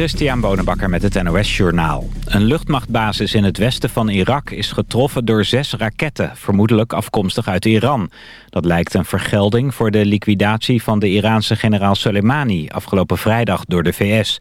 Christian Bonenbakker met het NOS Journaal. Een luchtmachtbasis in het westen van Irak is getroffen door zes raketten... vermoedelijk afkomstig uit Iran. Dat lijkt een vergelding voor de liquidatie van de Iraanse generaal Soleimani... afgelopen vrijdag door de VS.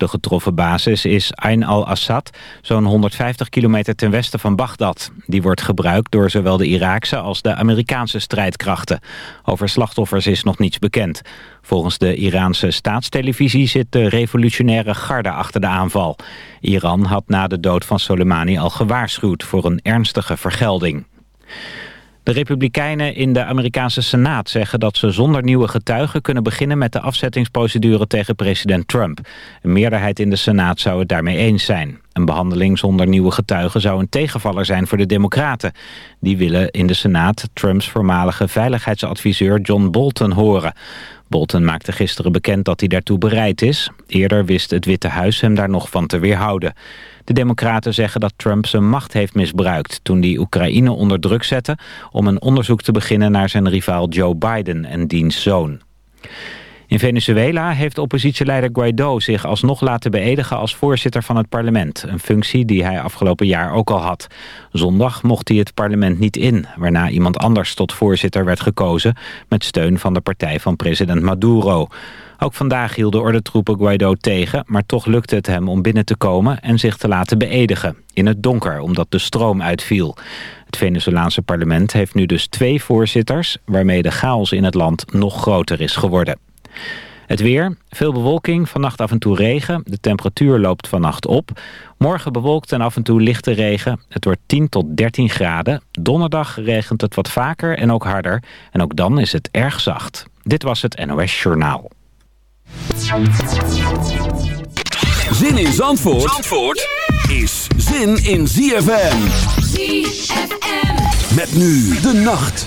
De getroffen basis is Ain al-Assad, zo'n 150 kilometer ten westen van Bagdad. Die wordt gebruikt door zowel de Iraakse als de Amerikaanse strijdkrachten. Over slachtoffers is nog niets bekend. Volgens de Iraanse staatstelevisie zit de revolutionaire garde achter de aanval. Iran had na de dood van Soleimani al gewaarschuwd voor een ernstige vergelding. De Republikeinen in de Amerikaanse Senaat zeggen dat ze zonder nieuwe getuigen kunnen beginnen met de afzettingsprocedure tegen president Trump. Een meerderheid in de Senaat zou het daarmee eens zijn. Een behandeling zonder nieuwe getuigen zou een tegenvaller zijn voor de Democraten. Die willen in de Senaat Trumps voormalige veiligheidsadviseur John Bolton horen. Bolton maakte gisteren bekend dat hij daartoe bereid is. Eerder wist het Witte Huis hem daar nog van te weerhouden. De democraten zeggen dat Trump zijn macht heeft misbruikt... toen hij Oekraïne onder druk zette... om een onderzoek te beginnen naar zijn rivaal Joe Biden en diens zoon. In Venezuela heeft oppositieleider Guaido zich alsnog laten beëdigen als voorzitter van het parlement. Een functie die hij afgelopen jaar ook al had. Zondag mocht hij het parlement niet in, waarna iemand anders tot voorzitter werd gekozen met steun van de partij van president Maduro. Ook vandaag hielden ordentroepen Guaido tegen, maar toch lukte het hem om binnen te komen en zich te laten beëdigen. In het donker, omdat de stroom uitviel. Het Venezolaanse parlement heeft nu dus twee voorzitters, waarmee de chaos in het land nog groter is geworden. Het weer, veel bewolking, vannacht af en toe regen. De temperatuur loopt vannacht op. Morgen bewolkt en af en toe lichte regen. Het wordt 10 tot 13 graden. Donderdag regent het wat vaker en ook harder. En ook dan is het erg zacht. Dit was het NOS Journaal. Zin in Zandvoort, Zandvoort is zin in ZFM. ZFM. Met nu de nacht.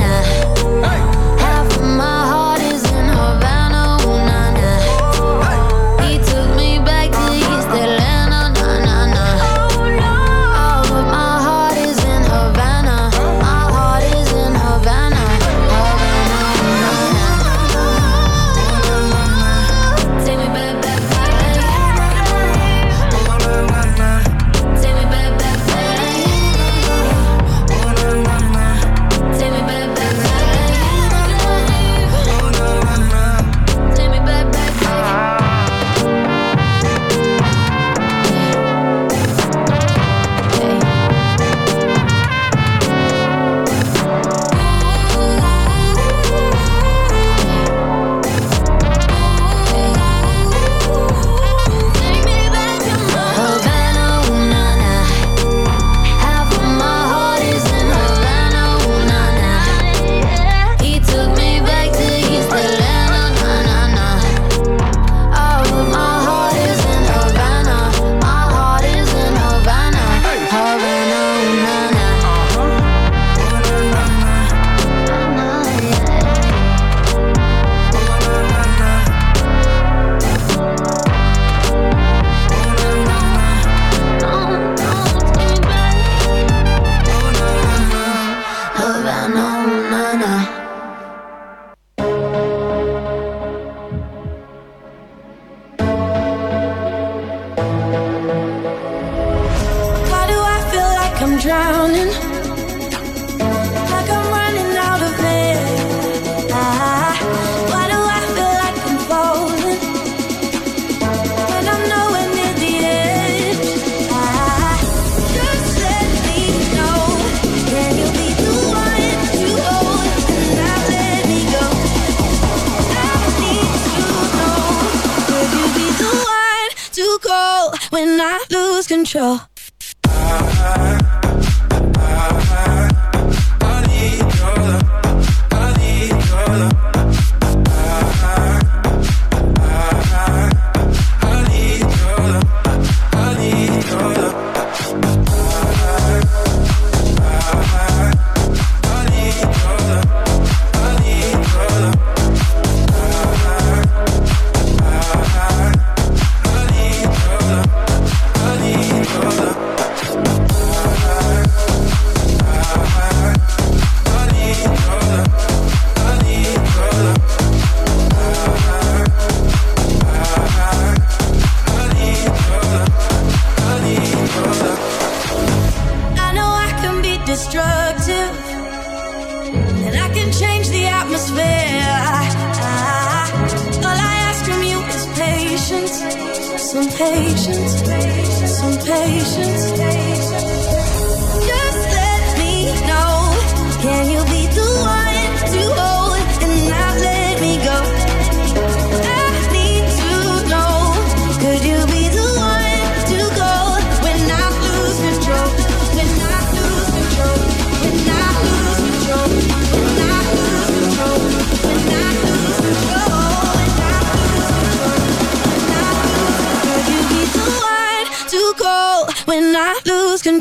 control.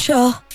Lose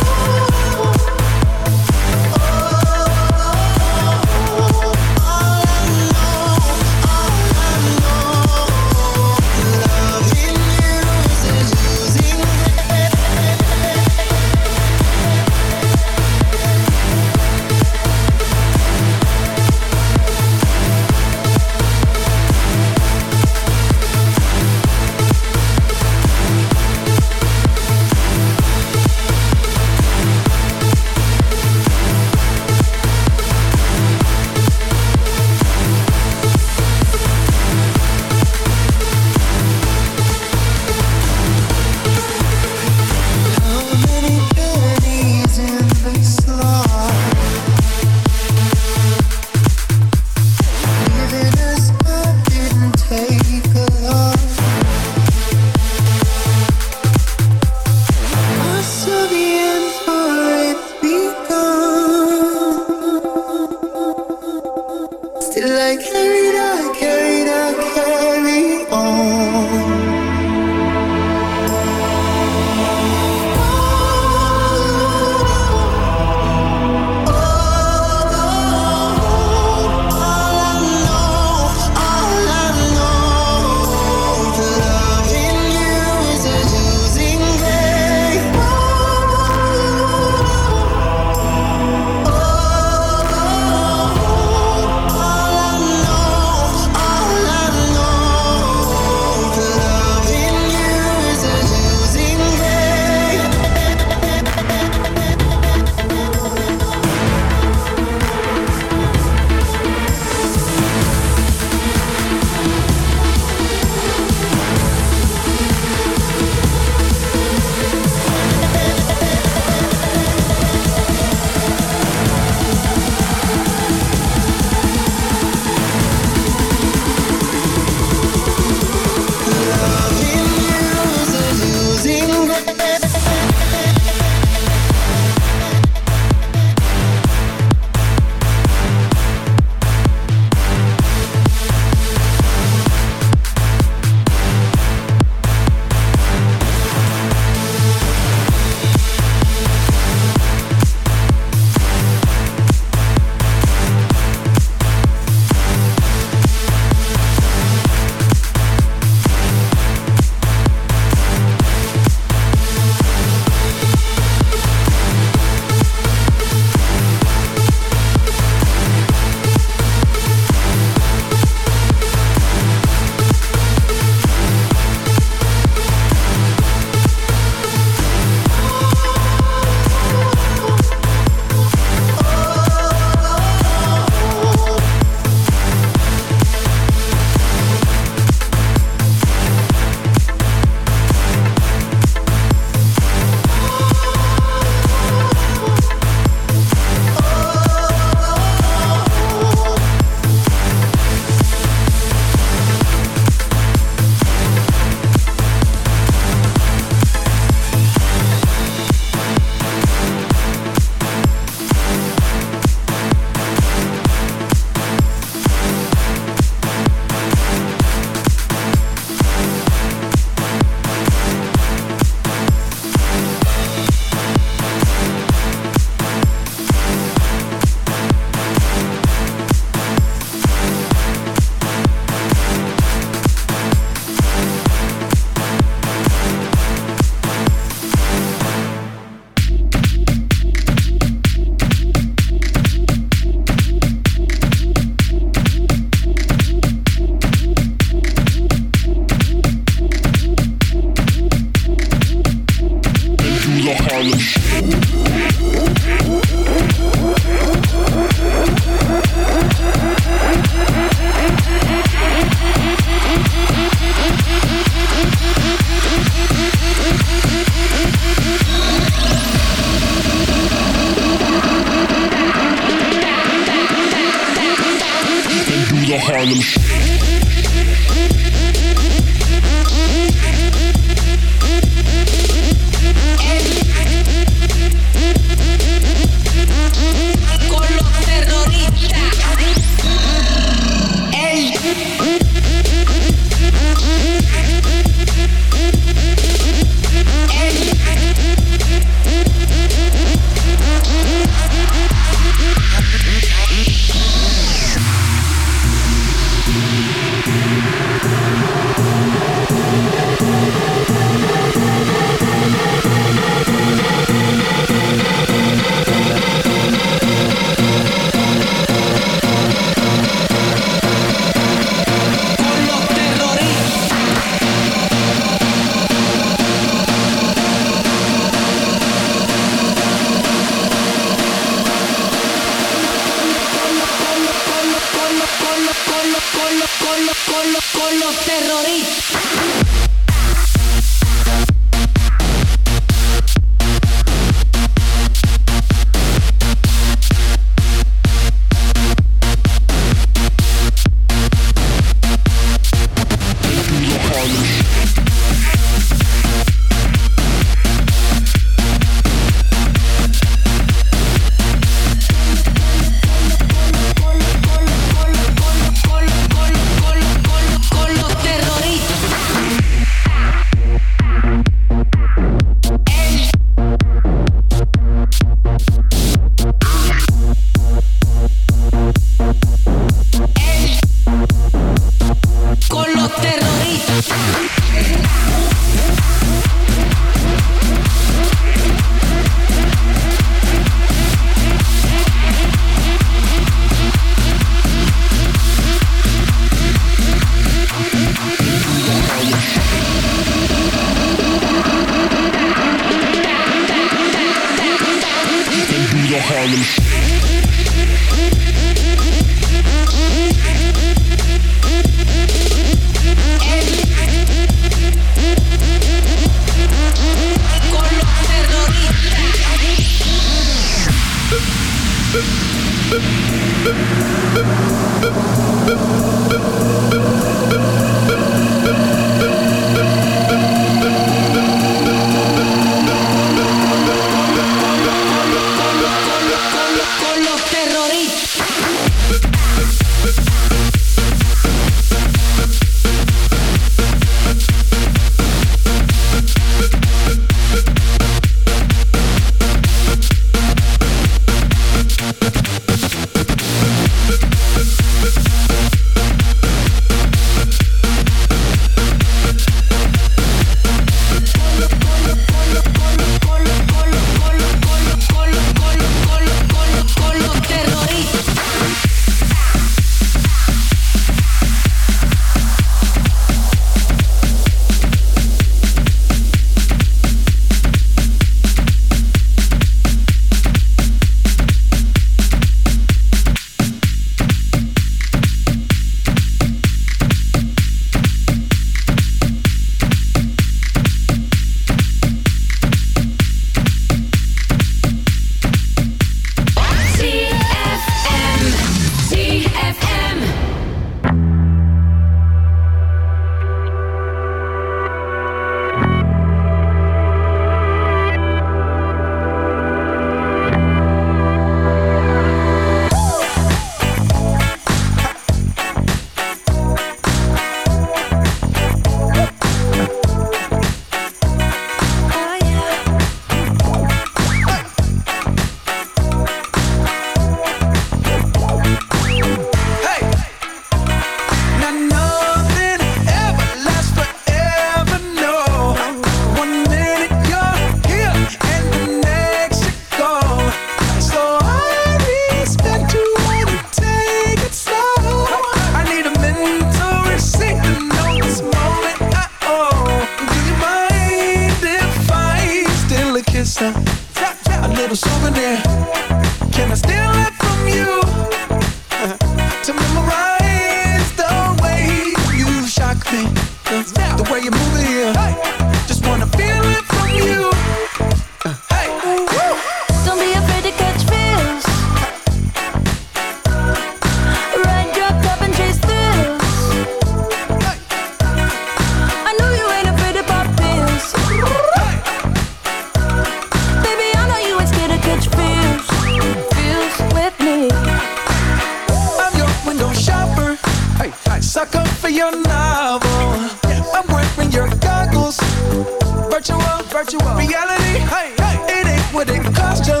Virtual, virtual reality. Hey, it ain't what it cost you.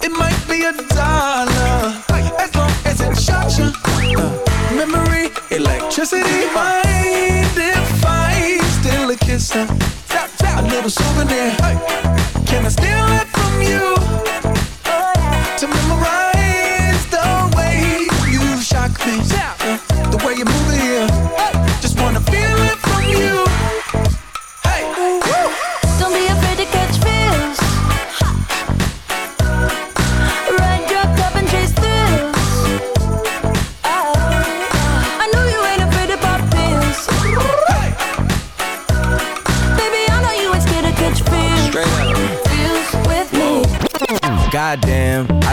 It might be a dollar as long as it shocks you. Uh, memory, electricity. Mind if I steal a kiss? Uh, a little souvenir. Can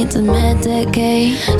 Me to medicate.